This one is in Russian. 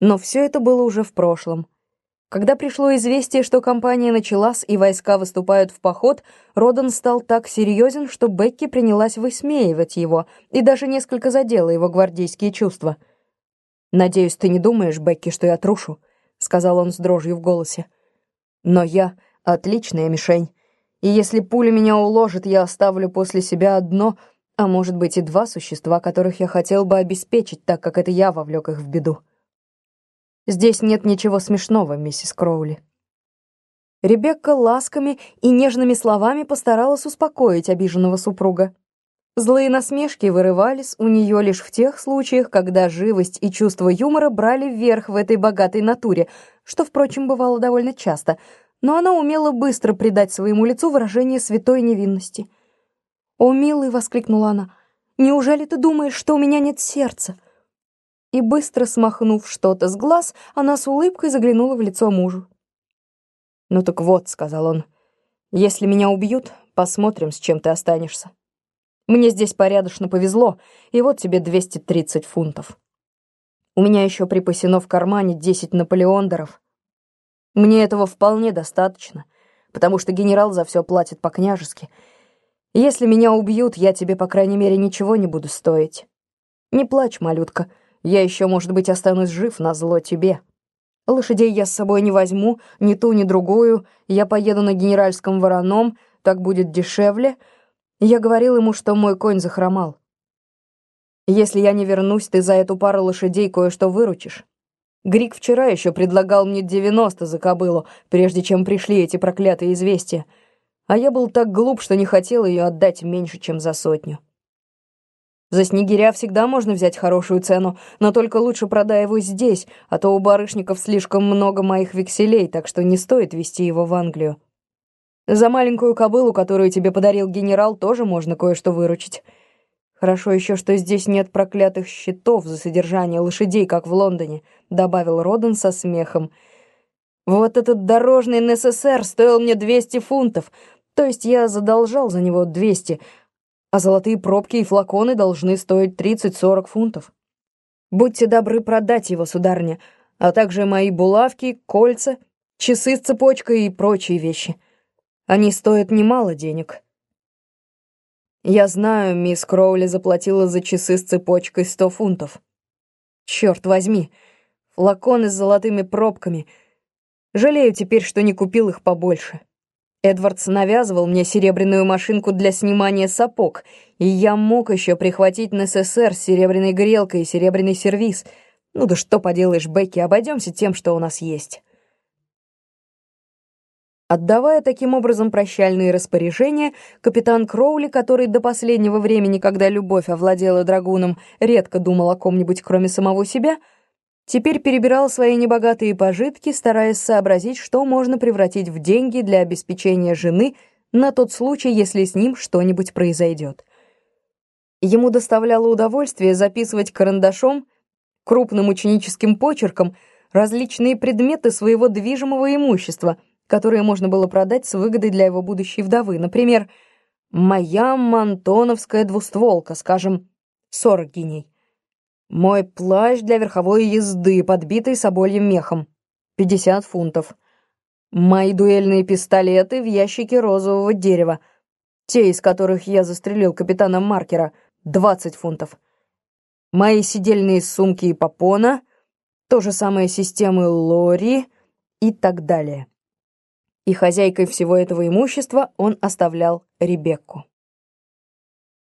Но все это было уже в прошлом. Когда пришло известие, что кампания началась и войска выступают в поход, Родан стал так серьезен, что Бекки принялась высмеивать его и даже несколько задела его гвардейские чувства. «Надеюсь, ты не думаешь, Бекки, что я трушу?» — сказал он с дрожью в голосе. «Но я — отличная мишень, и если пуля меня уложит, я оставлю после себя одно, а может быть и два существа, которых я хотел бы обеспечить, так как это я вовлек их в беду». Здесь нет ничего смешного, миссис Кроули. Ребекка ласками и нежными словами постаралась успокоить обиженного супруга. Злые насмешки вырывались у нее лишь в тех случаях, когда живость и чувство юмора брали вверх в этой богатой натуре, что, впрочем, бывало довольно часто, но она умела быстро придать своему лицу выражение святой невинности. «О, милый!» — воскликнула она. «Неужели ты думаешь, что у меня нет сердца?» И, быстро смахнув что-то с глаз, она с улыбкой заглянула в лицо мужу. «Ну так вот», — сказал он, — «если меня убьют, посмотрим, с чем ты останешься. Мне здесь порядочно повезло, и вот тебе 230 фунтов. У меня еще припасено в кармане 10 наполеондеров. Мне этого вполне достаточно, потому что генерал за все платит по-княжески. Если меня убьют, я тебе, по крайней мере, ничего не буду стоить. Не плачь, малютка, — я еще, может быть, останусь жив на зло тебе. Лошадей я с собой не возьму, ни ту, ни другую. Я поеду на генеральском вороном, так будет дешевле. Я говорил ему, что мой конь захромал. Если я не вернусь, ты за эту пару лошадей кое-что выручишь. Грик вчера еще предлагал мне 90 за кобылу, прежде чем пришли эти проклятые известия. А я был так глуп, что не хотел ее отдать меньше, чем за сотню. За снегиря всегда можно взять хорошую цену, но только лучше продай его здесь, а то у барышников слишком много моих векселей, так что не стоит везти его в Англию. За маленькую кобылу, которую тебе подарил генерал, тоже можно кое-что выручить. Хорошо еще, что здесь нет проклятых счетов за содержание лошадей, как в Лондоне», — добавил Роден со смехом. «Вот этот дорожный НССР стоил мне 200 фунтов, то есть я задолжал за него 200, а золотые пробки и флаконы должны стоить 30-40 фунтов. Будьте добры продать его, сударня, а также мои булавки, кольца, часы с цепочкой и прочие вещи. Они стоят немало денег. Я знаю, мисс Кроули заплатила за часы с цепочкой 100 фунтов. Черт возьми, флаконы с золотыми пробками. Жалею теперь, что не купил их побольше. Эдвардс навязывал мне серебряную машинку для снимания сапог, и я мог еще прихватить на СССР с серебряной грелкой и серебряный сервиз. Ну да что поделаешь, Бекки, обойдемся тем, что у нас есть. Отдавая таким образом прощальные распоряжения, капитан Кроули, который до последнего времени, когда любовь овладела драгуном, редко думал о ком-нибудь, кроме самого себя, — Теперь перебирал свои небогатые пожитки, стараясь сообразить, что можно превратить в деньги для обеспечения жены на тот случай, если с ним что-нибудь произойдет. Ему доставляло удовольствие записывать карандашом, крупным ученическим почерком, различные предметы своего движимого имущества, которые можно было продать с выгодой для его будущей вдовы. Например, «Моя мантоновская двустволка», скажем, 40 гиней. Мой плащ для верховой езды, подбитый собольем мехом. 50 фунтов. Мои дуэльные пистолеты в ящике розового дерева. Те, из которых я застрелил капитана Маркера. 20 фунтов. Мои сидельные сумки и попона. То же самое системы Лори и так далее. И хозяйкой всего этого имущества он оставлял Ребекку.